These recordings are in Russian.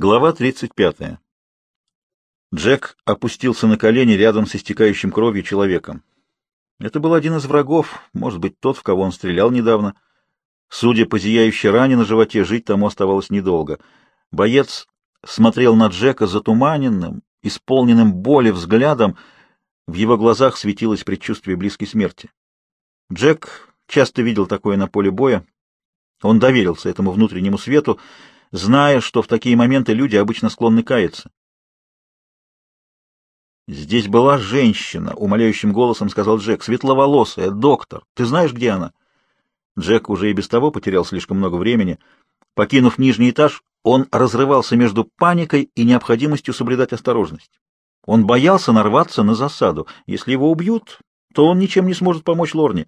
Глава 35. Джек опустился на колени рядом с истекающим кровью человеком. Это был один из врагов, может быть, тот, в кого он стрелял недавно. Судя по зияющей ране на животе, жить тому оставалось недолго. Боец смотрел на Джека затуманенным, исполненным боли взглядом. В его глазах светилось предчувствие близкой смерти. Джек часто видел такое на поле боя. Он доверился этому внутреннему свету, зная, что в такие моменты люди обычно склонны каяться. «Здесь была женщина», — умоляющим голосом сказал Джек, — «светловолосая, доктор. Ты знаешь, где она?» Джек уже и без того потерял слишком много времени. Покинув нижний этаж, он разрывался между паникой и необходимостью соблюдать осторожность. Он боялся нарваться на засаду. Если его убьют, то он ничем не сможет помочь Лорне.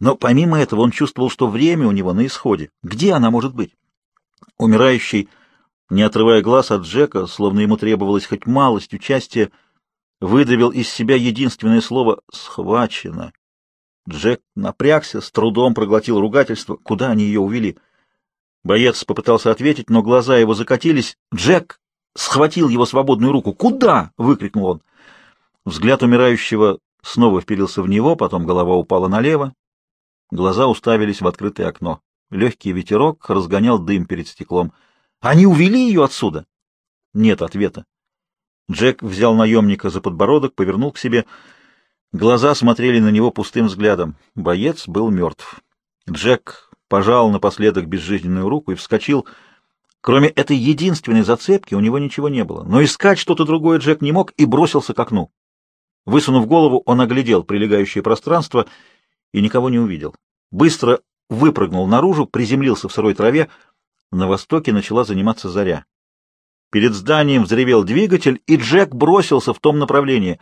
Но помимо этого он чувствовал, что время у него на исходе. Где она может быть? Умирающий, не отрывая глаз от Джека, словно ему требовалось хоть малость участия, выдавил из себя единственное слово «схвачено». Джек напрягся, с трудом проглотил ругательство. Куда они ее увели? Боец попытался ответить, но глаза его закатились. Джек схватил его свободную руку. «Куда?» — выкрикнул он. Взгляд умирающего снова вперился в него, потом голова упала налево. Глаза уставились в открытое окно. Легкий ветерок разгонял дым перед стеклом. «Они увели ее отсюда?» Нет ответа. Джек взял наемника за подбородок, повернул к себе. Глаза смотрели на него пустым взглядом. Боец был мертв. Джек пожал напоследок безжизненную руку и вскочил. Кроме этой единственной зацепки у него ничего не было. Но искать что-то другое Джек не мог и бросился к окну. Высунув голову, он оглядел прилегающее пространство и никого не увидел. Быстро выпрыгнул наружу, приземлился в сырой траве. На востоке начала заниматься заря. Перед зданием взревел двигатель, и Джек бросился в том направлении.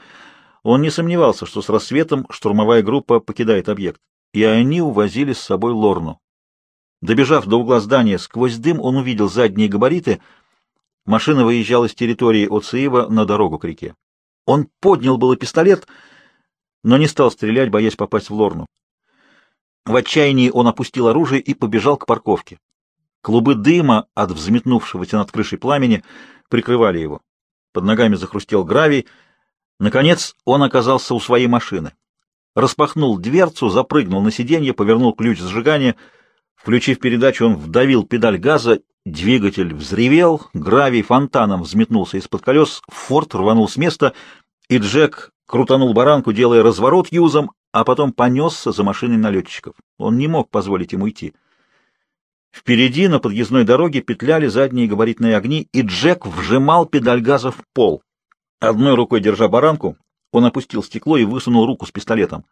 Он не сомневался, что с рассветом штурмовая группа покидает объект, и они увозили с собой Лорну. Добежав до угла здания сквозь дым, он увидел задние габариты. Машина выезжала с территории Оциева на дорогу к реке. Он поднял было пистолет, но не стал стрелять, боясь попасть в Лорну. В отчаянии он опустил оружие и побежал к парковке. Клубы дыма от взметнувшегося над крышей пламени прикрывали его. Под ногами захрустел гравий. Наконец он оказался у своей машины. Распахнул дверцу, запрыгнул на сиденье, повернул ключ зажигания. Включив передачу, он вдавил педаль газа, двигатель взревел, гравий фонтаном взметнулся из-под колес, форт рванул с места, и Джек крутанул баранку, делая разворот юзом, а потом понесся за машиной налетчиков. Он не мог позволить ему идти. Впереди на подъездной дороге петляли задние габаритные огни, и Джек вжимал педаль газа в пол. Одной рукой держа баранку, он опустил стекло и высунул руку с пистолетом.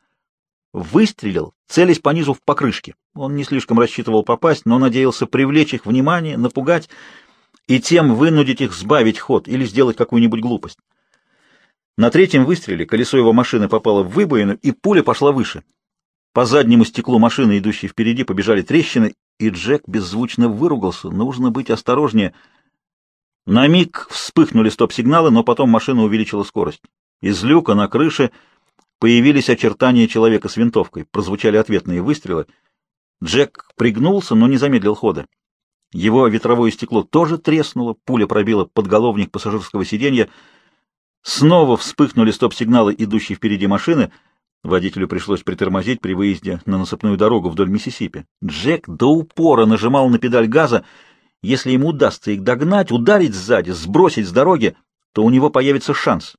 Выстрелил, целясь по низу в покрышке. Он не слишком рассчитывал попасть, но надеялся привлечь их внимание, напугать и тем вынудить их сбавить ход или сделать какую-нибудь глупость. На третьем выстреле колесо его машины попало в выбоину, и пуля пошла выше. По заднему стеклу машины, идущей впереди, побежали трещины, и Джек беззвучно выругался. Нужно быть осторожнее. На миг вспыхнули стоп-сигналы, но потом машина увеличила скорость. Из люка на крыше появились очертания человека с винтовкой. Прозвучали ответные выстрелы. Джек пригнулся, но не замедлил хода. Его ветровое стекло тоже треснуло, пуля пробила подголовник пассажирского сиденья — Снова вспыхнули стоп-сигналы, идущие впереди машины. Водителю пришлось притормозить при выезде на насыпную дорогу вдоль Миссисипи. Джек до упора нажимал на педаль газа. Если ему удастся их догнать, ударить сзади, сбросить с дороги, то у него появится шанс.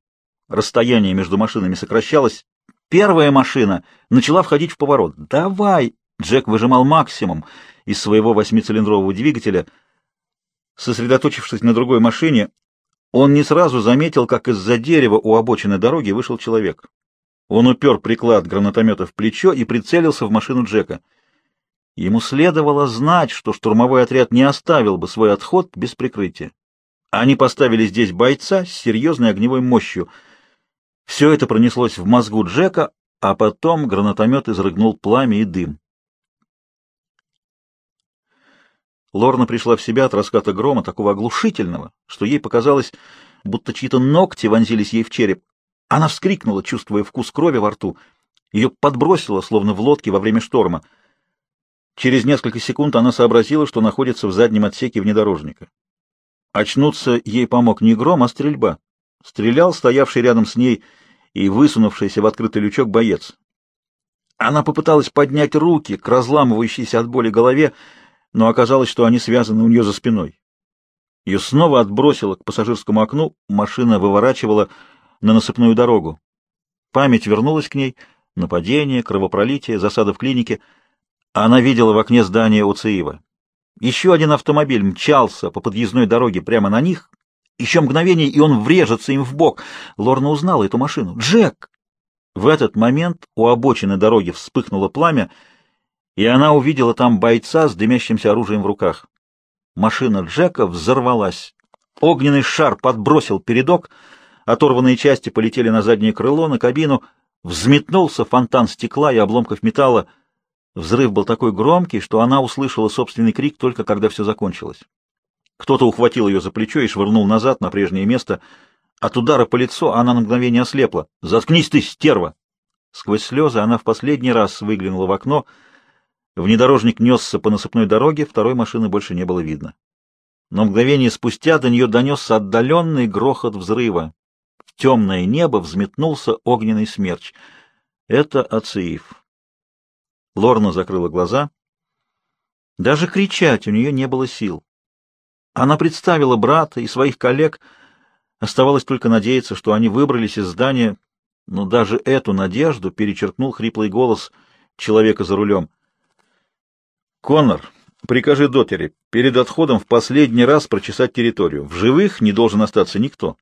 Расстояние между машинами сокращалось. Первая машина начала входить в поворот. «Давай!» Джек выжимал максимум из своего восьмицилиндрового двигателя. Сосредоточившись на другой машине, он не сразу заметил, как из-за дерева у обочины дороги вышел человек. Он упер приклад гранатомета в плечо и прицелился в машину Джека. Ему следовало знать, что штурмовой отряд не оставил бы свой отход без прикрытия. Они поставили здесь бойца с серьезной огневой мощью. Все это пронеслось в мозгу Джека, а потом гранатомет изрыгнул пламя и дым. Лорна пришла в себя от раската грома, такого оглушительного, что ей показалось, будто чьи-то ногти вонзились ей в череп. Она вскрикнула, чувствуя вкус крови во рту. Ее подбросило, словно в лодке во время шторма. Через несколько секунд она сообразила, что находится в заднем отсеке внедорожника. Очнуться ей помог не гром, а стрельба. Стрелял стоявший рядом с ней и высунувшийся в открытый лючок боец. Она попыталась поднять руки к разламывающейся от боли голове, но оказалось, что они связаны у нее за спиной. Ее снова отбросило к пассажирскому окну, машина выворачивала на насыпную дорогу. Память вернулась к ней, нападение, кровопролитие, засада в клинике. Она видела в окне здания Уцеева. Еще один автомобиль мчался по подъездной дороге прямо на них. Еще мгновение, и он врежется им в бок. Лорна узнала эту машину. «Джек!» В этот момент у обочины дороги вспыхнуло пламя, и она увидела там бойца с дымящимся оружием в руках. Машина Джека взорвалась. Огненный шар подбросил передок, оторванные части полетели на заднее крыло, на кабину, взметнулся фонтан стекла и обломков металла. Взрыв был такой громкий, что она услышала собственный крик только когда все закончилось. Кто-то ухватил ее за плечо и швырнул назад на прежнее место. От удара по лицу она на мгновение ослепла. «Заткнись ты, стерва!» Сквозь слезы она в последний раз выглянула в окно — Внедорожник несся по насыпной дороге, второй машины больше не было видно. Но мгновение спустя до нее донесся отдаленный грохот взрыва. В темное небо взметнулся огненный смерч. Это Ациев. Лорна закрыла глаза. Даже кричать у нее не было сил. Она представила брата и своих коллег. Оставалось только надеяться, что они выбрались из здания, но даже эту надежду перечеркнул хриплый голос человека за рулем — Коннор, прикажи дотере перед отходом в последний раз прочесать территорию. В живых не должен остаться никто.